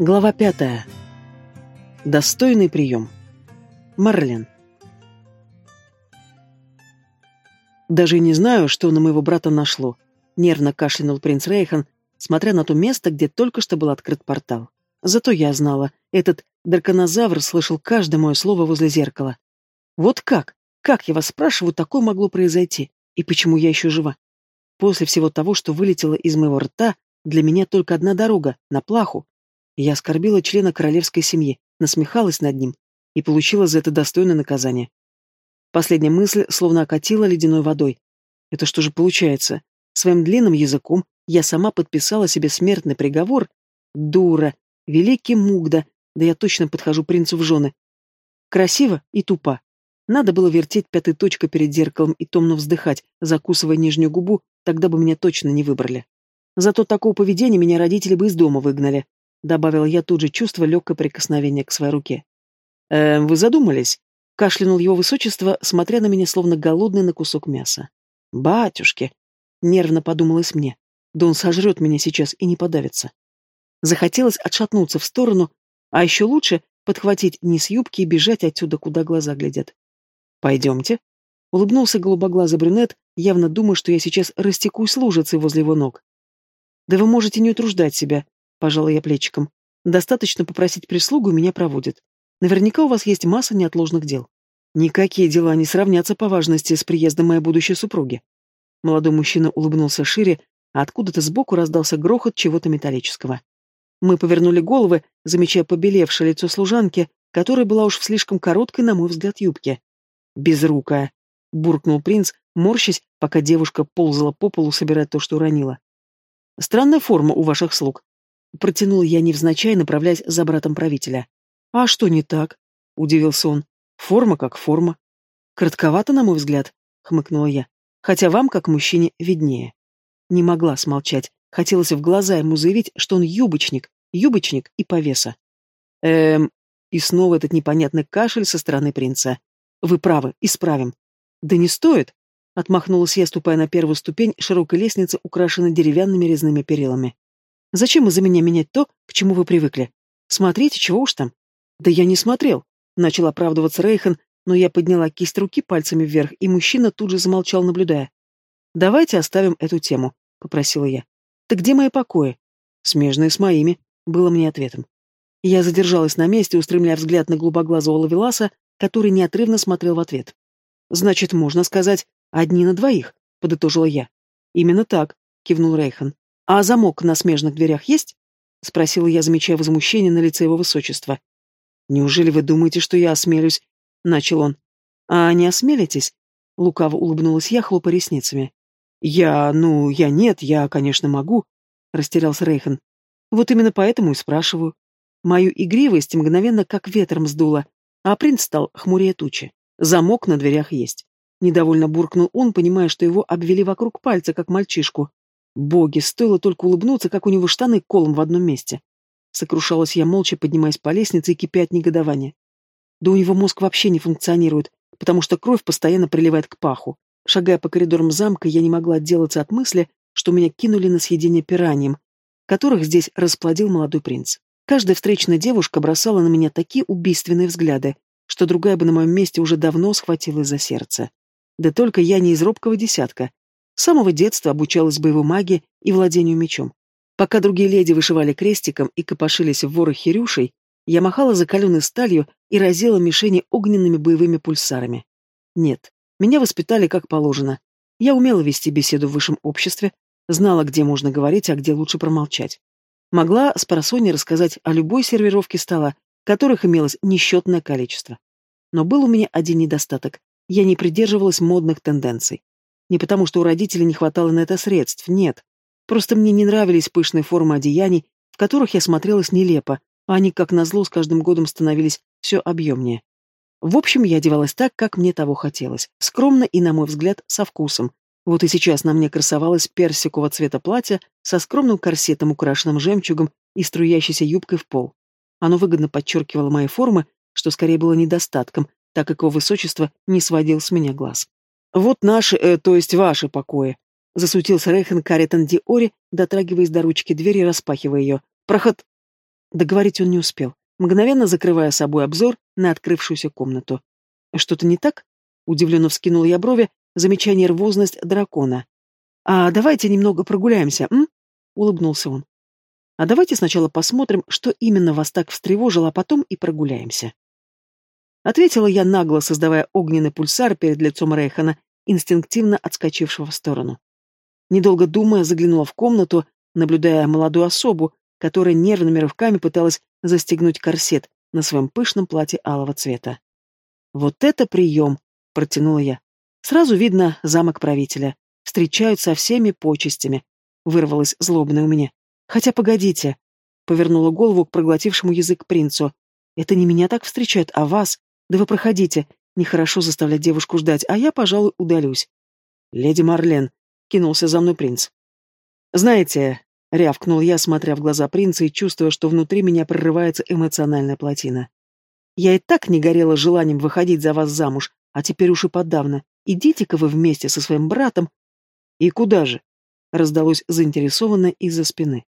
Глава пятая. Достойный прием. Марлен. Даже не знаю, что на моего брата нашло. Нервно кашлянул принц Рейхан, смотря на то место, где только что был открыт портал. Зато я знала, этот драконозавр слышал каждое мое слово возле зеркала. Вот как? Как, я вас спрашиваю, такое могло произойти? И почему я еще жива? После всего того, что вылетело из моего рта, для меня только одна дорога — на плаху. Я оскорбила члена королевской семьи, насмехалась над ним и получила за это достойное наказание. Последняя мысль словно окатила ледяной водой. Это что же получается? Своим длинным языком я сама подписала себе смертный приговор? Дура! Великий Мугда! Да я точно подхожу принцу в жены. Красиво и тупо. Надо было вертеть пятой точкой перед зеркалом и томно вздыхать, закусывая нижнюю губу, тогда бы меня точно не выбрали. Зато такого поведения меня родители бы из дома выгнали, добавил я тут же, чувство легкое прикосновение к своей руке. «Эм, вы задумались?» — кашлянул его высочество, смотря на меня, словно голодный на кусок мяса. «Батюшки!» — нервно подумалось мне. «Да он сожрет меня сейчас и не подавится». Захотелось отшатнуться в сторону, а еще лучше подхватить низ юбки и бежать отсюда, куда глаза глядят. «Пойдемте», — улыбнулся голубоглазый брюнет, явно думая, что я сейчас растекусь лужицей возле его ног. «Да вы можете не утруждать себя», — пожала я плечиком. «Достаточно попросить прислугу, меня проводят. Наверняка у вас есть масса неотложных дел. Никакие дела не сравнятся по важности с приездом моей будущей супруги». Молодой мужчина улыбнулся шире, а откуда-то сбоку раздался грохот чего-то металлического. Мы повернули головы, замечая побелевшее лицо служанки, которая была уж в слишком короткой, на мой взгляд, юбке. «Безрукая», — буркнул принц, морщась, пока девушка ползала по полу, собирая то, что уронила. Странная форма у ваших слуг. Протянул я невзначай, направляясь за братом правителя. А что не так? Удивился он. Форма как форма. Кратковато, на мой взгляд, хмыкнула я. Хотя вам, как мужчине, виднее. Не могла смолчать. Хотелось в глаза ему заявить, что он юбочник, юбочник и повеса. Эм, и снова этот непонятный кашель со стороны принца. Вы правы, исправим. Да не стоит, Отмахнулась я, ступая на первую ступень широкой лестницы, украшенной деревянными резными перилами. «Зачем из-за меня менять то, к чему вы привыкли? Смотрите, чего уж там?» «Да я не смотрел», — начал оправдываться Рейхан, но я подняла кисть руки пальцами вверх, и мужчина тут же замолчал, наблюдая. «Давайте оставим эту тему», — попросила я. «Так где мои покои?» «Смежные с моими», — было мне ответом. Я задержалась на месте, устремляя взгляд на голубоглазого лавеласа, который неотрывно смотрел в ответ. «Значит, можно сказать, «Одни на двоих», — подытожила я. «Именно так», — кивнул Рейхан. «А замок на смежных дверях есть?» — спросила я, замечая возмущение на лице его высочества. «Неужели вы думаете, что я осмелюсь?» — начал он. «А не осмелитесь?» — лукаво улыбнулась я, хлопая ресницами. «Я... ну, я нет, я, конечно, могу», — растерялся Рейхан. «Вот именно поэтому и спрашиваю. Мою игривость мгновенно как ветром сдуло, а принц стал хмурее тучи. Замок на дверях есть. Недовольно буркнул он, понимая, что его обвели вокруг пальца, как мальчишку. Боги, стоило только улыбнуться, как у него штаны колом в одном месте. Сокрушалась я молча, поднимаясь по лестнице и кипя от негодования. Да у него мозг вообще не функционирует, потому что кровь постоянно приливает к паху. Шагая по коридорам замка, я не могла отделаться от мысли, что меня кинули на съедение пираньем, которых здесь расплодил молодой принц. Каждая встречная девушка бросала на меня такие убийственные взгляды, что другая бы на моем месте уже давно схватилась за сердце. Да только я не из робкого десятка. С самого детства обучалась боевой магии и владению мечом. Пока другие леди вышивали крестиком и копошились в ворох хирюшей, я махала закаленной сталью и разила мишени огненными боевыми пульсарами. Нет, меня воспитали как положено. Я умела вести беседу в высшем обществе, знала, где можно говорить, а где лучше промолчать. Могла с парасоней рассказать о любой сервировке стола, которых имелось несчетное количество. Но был у меня один недостаток. Я не придерживалась модных тенденций. Не потому, что у родителей не хватало на это средств, нет. Просто мне не нравились пышные формы одеяний, в которых я смотрелась нелепо, а они, как назло, с каждым годом становились все объемнее. В общем, я одевалась так, как мне того хотелось, скромно и, на мой взгляд, со вкусом. Вот и сейчас на мне красовалось персикового цвета платье со скромным корсетом, украшенным жемчугом и струящейся юбкой в пол. Оно выгодно подчеркивало мои формы, что скорее было недостатком, так как его высочество не сводил с меня глаз. «Вот наши, э, то есть ваши покои», — засутился Рейхен Каритон Диори, дотрагиваясь до ручки двери и распахивая ее. «Проход...» Договорить он не успел, мгновенно закрывая собой обзор на открывшуюся комнату. Что-то не так? Удивленно вскинул я брови, замечая нервозность дракона. «А давайте немного прогуляемся, м?» — улыбнулся он. «А давайте сначала посмотрим, что именно вас так встревожило, а потом и прогуляемся». Ответила я нагло, создавая огненный пульсар перед лицом Рейхана, инстинктивно отскочившего в сторону. Недолго думая, заглянула в комнату, наблюдая молодую особу, которая нервными рывками пыталась застегнуть корсет на своем пышном платье алого цвета. «Вот это прием!» — протянула я. «Сразу видно замок правителя. Встречают со всеми почестями», — вырвалось злобное у меня. «Хотя погодите», — повернула голову к проглотившему язык принцу. «Это не меня так встречают, а вас. Да вы проходите. Нехорошо заставлять девушку ждать, а я, пожалуй, удалюсь». «Леди Марлен», кинулся за мной принц. «Знаете...» — рявкнул я, смотря в глаза принца и чувствуя, что внутри меня прорывается эмоциональная плотина. «Я и так не горела желанием выходить за вас замуж, а теперь уж и подавно. Идите-ка вы вместе со своим братом...» «И куда же?» — раздалось заинтересованно из-за спины.